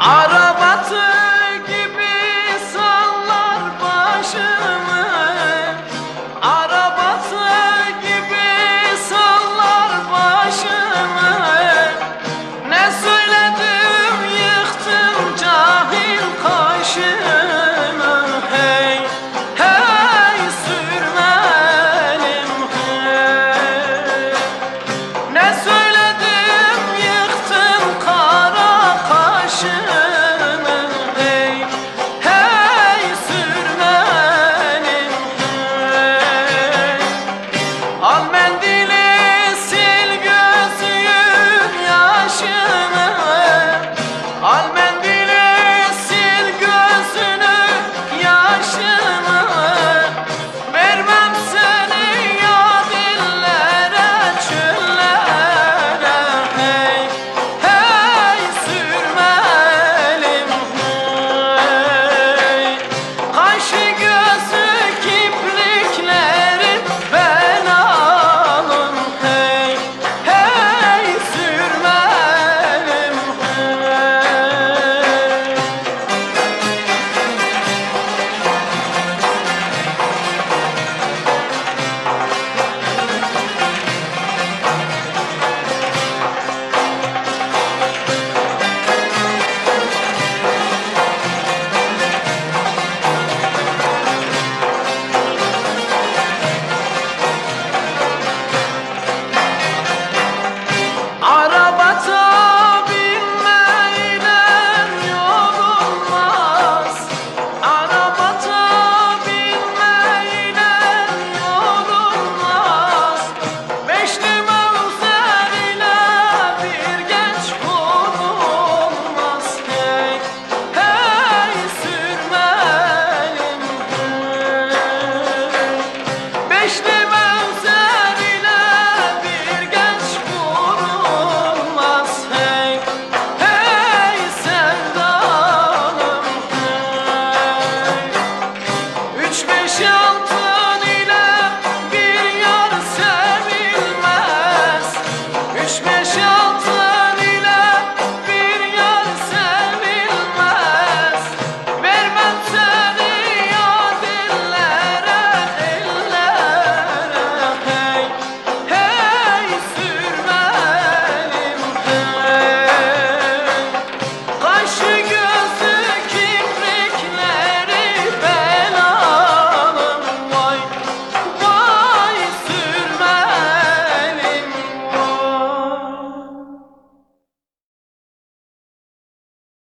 Arabası Araba